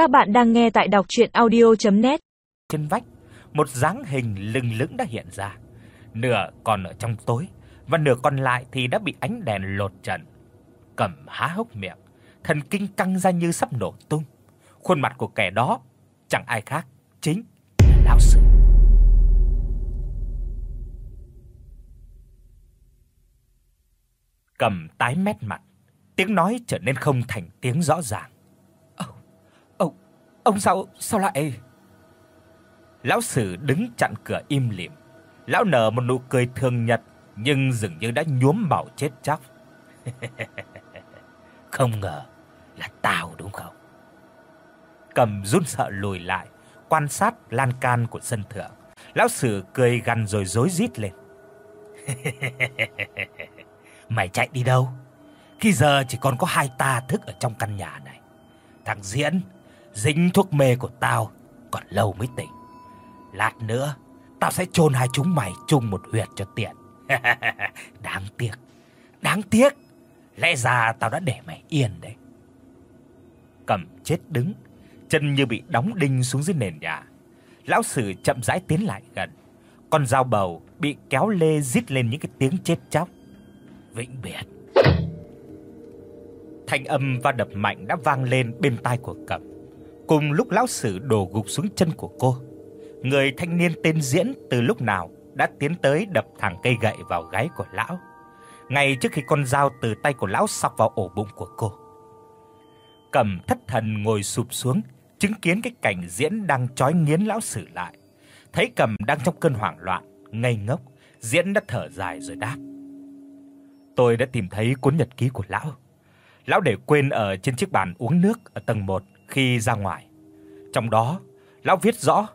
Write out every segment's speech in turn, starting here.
Các bạn đang nghe tại đọc audio net Trên vách, một dáng hình lừng lững đã hiện ra. Nửa còn ở trong tối và nửa còn lại thì đã bị ánh đèn lột trần. Cầm há hốc miệng, thần kinh căng ra như sắp nổ tung. Khuôn mặt của kẻ đó chẳng ai khác, chính là lão sư. Cầm tái mét mặt, tiếng nói trở nên không thành tiếng rõ ràng. "Ông, sao sao lại?" Lão sử đứng chặn cửa im lìm. Lão nở một nụ cười thường nhật nhưng dường như đã nhuốm màu chết chóc. không ngờ là tao đúng không? Cầm run sợ lùi lại, quan sát lan can của sân thượng. Lão sử cười gằn rồi rối rít lên. Mày chạy đi đâu? Khi giờ chỉ còn có hai ta thức ở trong căn nhà này. Thằng Diễn dính thuốc mê của tao còn lâu mới tỉnh. Lát nữa tao sẽ chôn hai chúng mày chung một huyệt cho tiện. đáng tiếc. Đáng tiếc. Lẽ ra tao đã để mày yên đấy. Cầm chết đứng, chân như bị đóng đinh xuống dưới nền nhà. Lão sử chậm rãi tiến lại gần. Con dao bầu bị kéo lê rít lên những cái tiếng chết chóc. Vĩnh biệt. Thanh âm va đập mạnh đã vang lên bên tai của Cẩm. Cùng lúc lão sử đổ gục xuống chân của cô, người thanh niên tên Diễn từ lúc nào đã tiến tới đập thẳng cây gậy vào gáy của lão, ngay trước khi con dao từ tay của lão sọc vào ổ bụng của cô. Cẩm thất thần ngồi sụp xuống, chứng kiến cái cảnh Diễn đang trói nghiến lão sử lại. Thấy Cẩm đang trong cơn hoảng loạn, ngây ngốc, Diễn đã thở dài rồi đáp: Tôi đã tìm thấy cuốn nhật ký của lão. Lão để quên ở trên chiếc bàn uống nước ở tầng 1 khi ra ngoài. Trong đó, lão viết rõ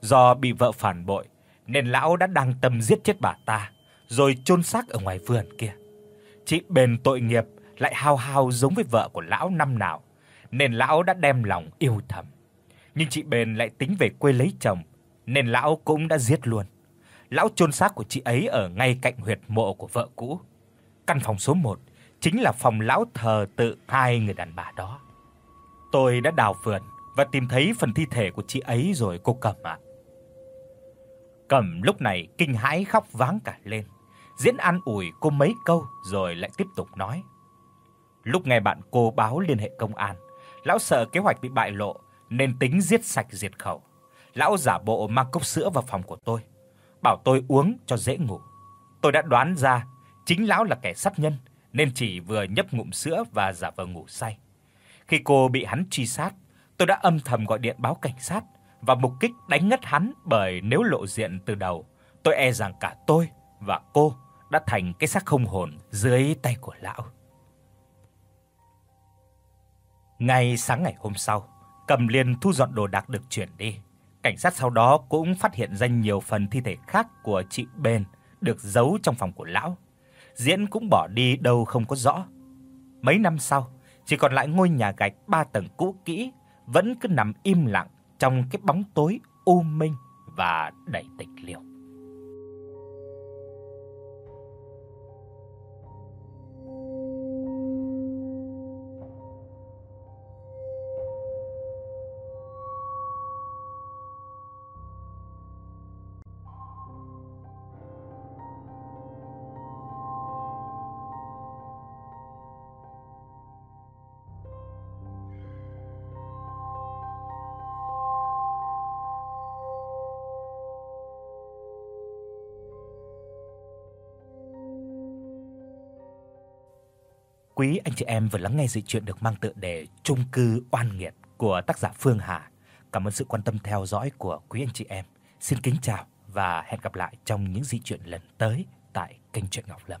do bị vợ phản bội nên lão đã đang tâm giết chết bà ta rồi chôn xác ở ngoài vườn kia. Chị bền tội nghiệp lại hao hao giống với vợ của lão năm nào, nên lão đã đem lòng yêu thầm. Nhưng chị bền lại tính về quê lấy chồng, nên lão cũng đã giết luôn. Lão chôn xác của chị ấy ở ngay cạnh huyệt mộ của vợ cũ. Căn phòng số 1 chính là phòng lão thờ tự hai người đàn bà đó. Tôi đã đào vườn và tìm thấy phần thi thể của chị ấy rồi cô Cẩm ạ. Cẩm lúc này kinh hãi khóc váng cả lên. Diễn an ủi cô mấy câu rồi lại tiếp tục nói. Lúc nghe bạn cô báo liên hệ công an, lão sợ kế hoạch bị bại lộ nên tính giết sạch diệt khẩu. Lão giả bộ mang cốc sữa vào phòng của tôi, bảo tôi uống cho dễ ngủ. Tôi đã đoán ra chính lão là kẻ sát nhân nên chỉ vừa nhấp ngụm sữa và giả vờ ngủ say. Khi cô bị hắn truy sát, tôi đã âm thầm gọi điện báo cảnh sát và mục kích đánh ngất hắn bởi nếu lộ diện từ đầu, tôi e rằng cả tôi và cô đã thành cái xác không hồn dưới tay của lão. Ngay sáng ngày hôm sau, Cầm Liên thu dọn đồ đạc được chuyển đi. Cảnh sát sau đó cũng phát hiện ra nhiều phần thi thể khác của chị Bền được giấu trong phòng của lão. Diễn cũng bỏ đi đâu không có rõ. Mấy năm sau, chỉ còn lại ngôi nhà gạch ba tầng cũ kỹ vẫn cứ nằm im lặng trong cái bóng tối u minh và đầy tịch liêu. Quý anh chị em vừa lắng nghe dị truyện được mang tựa đề Trung cư oan nghiệt của tác giả Phương Hà. Cảm ơn sự quan tâm theo dõi của quý anh chị em. Xin kính chào và hẹn gặp lại trong những dị truyện lần tới tại kênh truyện Ngọc Lâm.